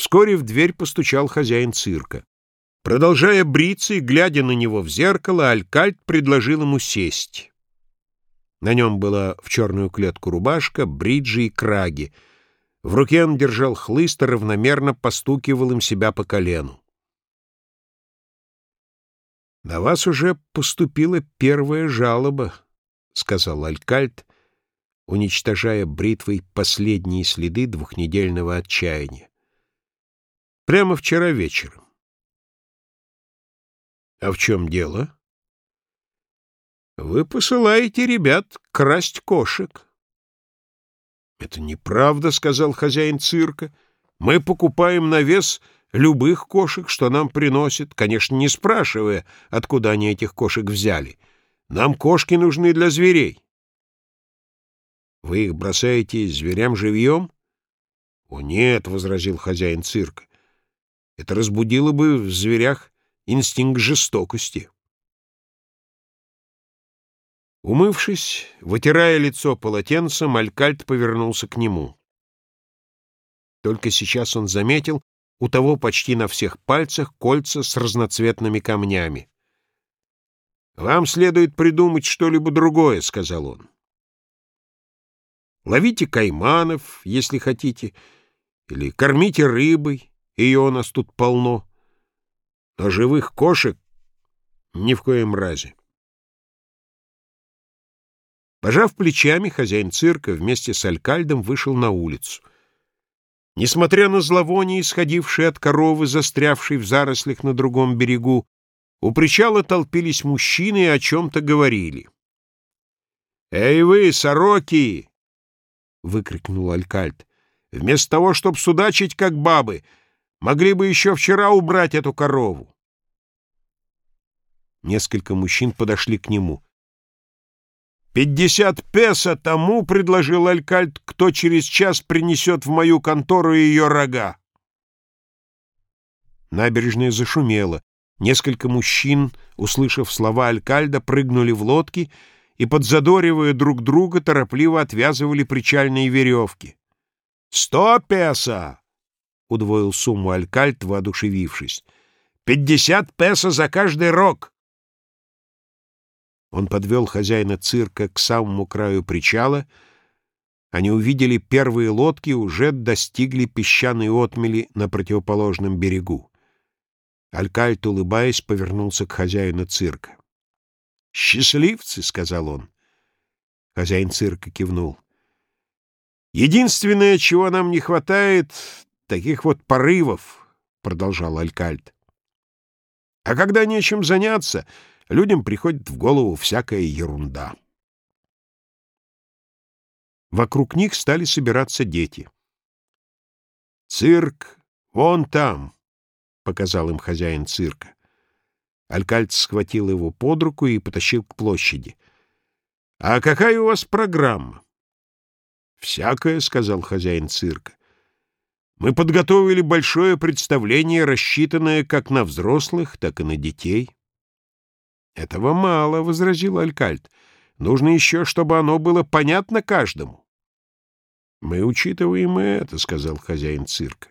Вскоре в дверь постучал хозяин цирка. Продолжая бриться и глядя на него в зеркало, Алькальт предложил ему сесть. На нем была в черную клетку рубашка, бриджи и краги. В руке он держал хлыст и равномерно постукивал им себя по колену. — На вас уже поступила первая жалоба, — сказал Алькальт, уничтожая бритвой последние следы двухнедельного отчаяния. Прямо вчера вечером. А в чем дело? Вы посылаете ребят красть кошек. Это неправда, сказал хозяин цирка. Мы покупаем на вес любых кошек, что нам приносят, конечно, не спрашивая, откуда они этих кошек взяли. Нам кошки нужны для зверей. Вы их бросаете зверям живьем? О, нет, — возразил хозяин цирка. Это разбудило бы в зверях инстинкт жестокости. Умывшись, вытирая лицо полотенцем, Алькальт повернулся к нему. Только сейчас он заметил у того почти на всех пальцах кольца с разноцветными камнями. «Вам следует придумать что-либо другое», — сказал он. «Ловите кайманов, если хотите, или кормите рыбой, ее у нас тут полно. Но живых кошек ни в коем разе. Пожав плечами, хозяин цирка вместе с Алькальдом вышел на улицу. Несмотря на зловоние, исходившее от коровы, застрявшей в зарослях на другом берегу, у причала толпились мужчины и о чем-то говорили. «Эй вы, сороки!» — выкрикнул Алькальд. «Вместо того, чтобы судачить, как бабы, Могли бы еще вчера убрать эту корову. Несколько мужчин подошли к нему. «Пятьдесят песо тому, — предложил Алькальт, — кто через час принесет в мою контору ее рога». Набережная зашумела. Несколько мужчин, услышав слова Алькальда, прыгнули в лодки и, подзадоривая друг друга, торопливо отвязывали причальные веревки. «Сто песо!» — удвоил сумму Алькальт, воодушевившись. «Пятьдесят песо за каждый рог!» Он подвел хозяина цирка к самому краю причала. Они увидели первые лодки, уже достигли песчаной отмели на противоположном берегу. Алькальт, улыбаясь, повернулся к хозяину цирка. «Счастливцы!» — сказал он. Хозяин цирка кивнул. «Единственное, чего нам не хватает, таких вот порывов, — продолжал Алькальд. А когда нечем заняться, людям приходит в голову всякая ерунда. Вокруг них стали собираться дети. «Цирк вон там», — показал им хозяин цирка. Алькальд схватил его под руку и потащил к площади. «А какая у вас программа?» «Всякая», — сказал хозяин цирка. Мы подготовили большое представление, рассчитанное как на взрослых, так и на детей. Этого мало, — возразил Алькальд. Нужно еще, чтобы оно было понятно каждому. Мы учитываем это, — сказал хозяин цирка.